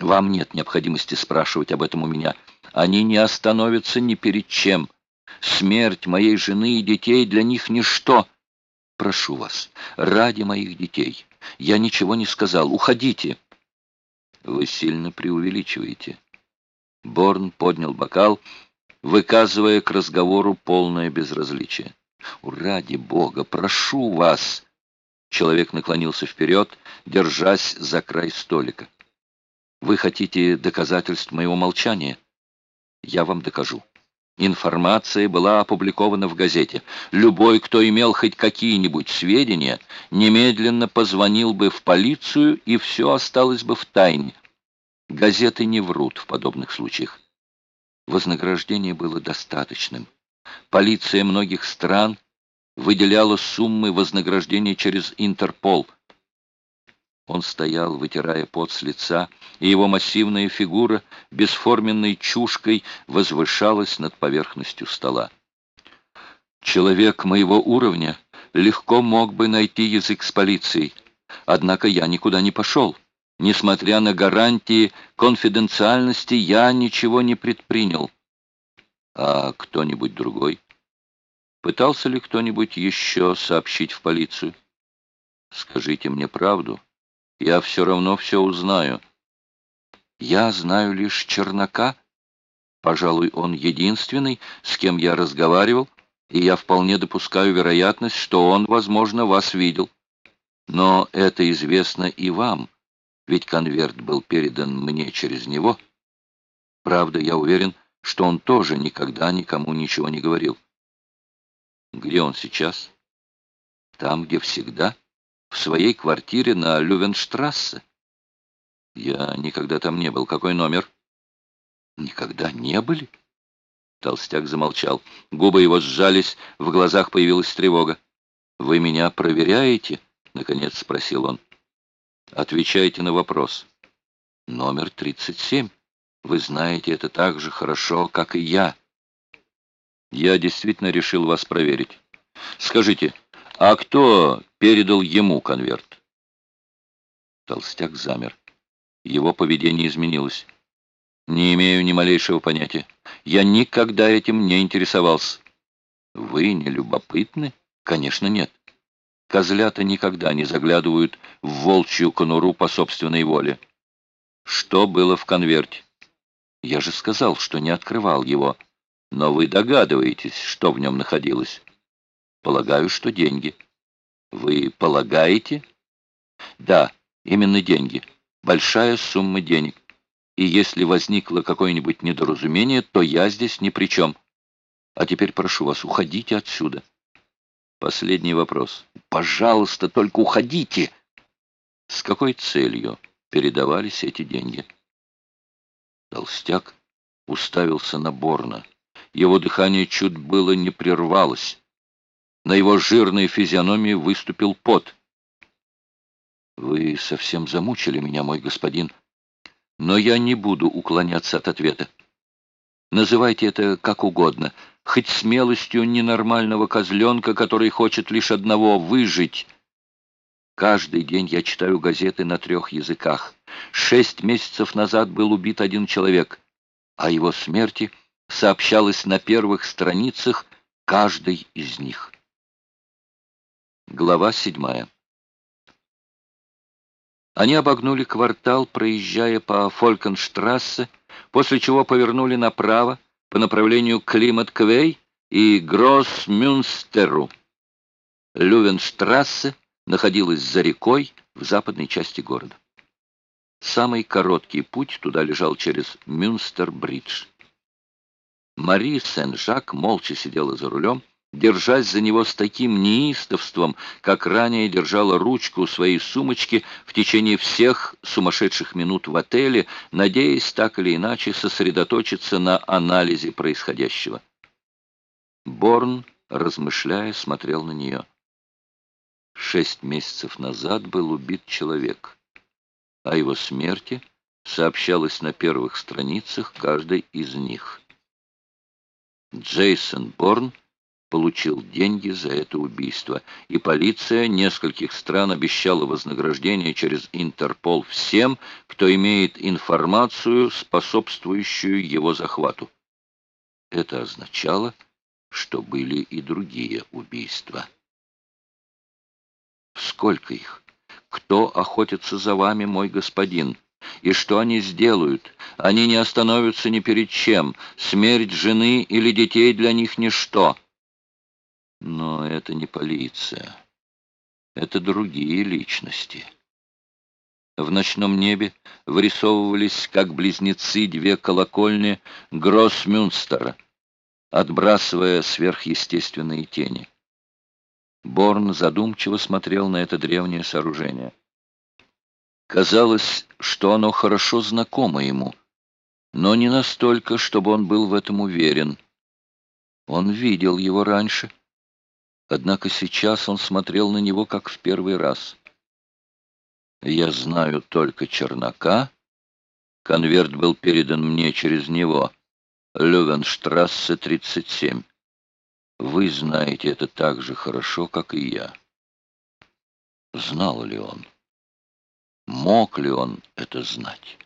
Вам нет необходимости спрашивать об этом у меня. Они не остановятся ни перед чем. Смерть моей жены и детей для них ничто. Прошу вас, ради моих детей. Я ничего не сказал. Уходите. Вы сильно преувеличиваете. Борн поднял бокал, выказывая к разговору полное безразличие. «Ради Бога, прошу вас!» Человек наклонился вперед, держась за край столика. «Вы хотите доказательств моего молчания? Я вам докажу. Информация была опубликована в газете. Любой, кто имел хоть какие-нибудь сведения, немедленно позвонил бы в полицию, и все осталось бы в тайне. Газеты не врут в подобных случаях. Вознаграждение было достаточным. Полиция многих стран выделяла суммы вознаграждения через Интерпол. Он стоял, вытирая пот с лица, и его массивная фигура бесформенной чушкой возвышалась над поверхностью стола. Человек моего уровня легко мог бы найти язык с полицией, однако я никуда не пошел. Несмотря на гарантии конфиденциальности, я ничего не предпринял. А кто-нибудь другой? Пытался ли кто-нибудь еще сообщить в полицию? Скажите мне правду. Я все равно все узнаю. Я знаю лишь Чернака. Пожалуй, он единственный, с кем я разговаривал, и я вполне допускаю вероятность, что он, возможно, вас видел. Но это известно и вам ведь конверт был передан мне через него. Правда, я уверен, что он тоже никогда никому ничего не говорил. Где он сейчас? Там, где всегда, в своей квартире на Лювенштрассе. Я никогда там не был. Какой номер? Никогда не были? Толстяк замолчал. Губы его сжались, в глазах появилась тревога. «Вы меня проверяете?» — наконец спросил он. Отвечайте на вопрос. Номер 37. Вы знаете это так же хорошо, как и я. Я действительно решил вас проверить. Скажите, а кто передал ему конверт? Толстяк замер. Его поведение изменилось. Не имею ни малейшего понятия. Я никогда этим не интересовался. Вы не любопытны? Конечно, нет. Козлята никогда не заглядывают в волчью конуру по собственной воле. Что было в конверте? Я же сказал, что не открывал его. Но вы догадываетесь, что в нем находилось. Полагаю, что деньги. Вы полагаете? Да, именно деньги. Большая сумма денег. И если возникло какое-нибудь недоразумение, то я здесь ни при чем. А теперь прошу вас, уходите отсюда. Последний вопрос. Пожалуйста, только уходите. С какой целью передавались эти деньги? Толстяк уставился на Борна. Его дыхание чуть было не прервалось. На его жирной физиономии выступил пот. «Вы совсем замучили меня, мой господин, но я не буду уклоняться от ответа. Называйте это как угодно, хоть смелостью ненормального козленка, который хочет лишь одного — выжить. Каждый день я читаю газеты на трех языках. Шесть месяцев назад был убит один человек. О его смерти сообщалось на первых страницах каждой из них. Глава седьмая. Они обогнули квартал, проезжая по Фолькенштрассе, после чего повернули направо по направлению Климат-Квей и Гроссмюнстеру. Лювенштрассе находилась за рекой в западной части города. Самый короткий путь туда лежал через Мюнстер-бридж. Мари Сен-Жак молча сидела за рулем, держась за него с таким неистовством, как ранее держала ручку своей сумочки в течение всех сумасшедших минут в отеле, надеясь так или иначе сосредоточиться на анализе происходящего. Борн, размышляя, смотрел на нее. Шесть месяцев назад был убит человек. О его смерти сообщалось на первых страницах каждой из них. Джейсон Борн получил деньги за это убийство, и полиция нескольких стран обещала вознаграждение через Интерпол всем, кто имеет информацию, способствующую его захвату. Это означало, что были и другие убийства. Сколько их? Кто охотится за вами, мой господин? И что они сделают? Они не остановятся ни перед чем. Смерть жены или детей для них ничто. Но это не полиция. Это другие личности. В ночном небе вырисовывались, как близнецы, две колокольни Гроссмюнстера, отбрасывая сверхъестественные тени. Борн задумчиво смотрел на это древнее сооружение. Казалось, что оно хорошо знакомо ему, но не настолько, чтобы он был в этом уверен. Он видел его раньше — Однако сейчас он смотрел на него, как в первый раз. «Я знаю только Чернака. Конверт был передан мне через него. Лювенштрассе, 37. Вы знаете это так же хорошо, как и я». Знал ли он? Мог ли он это знать?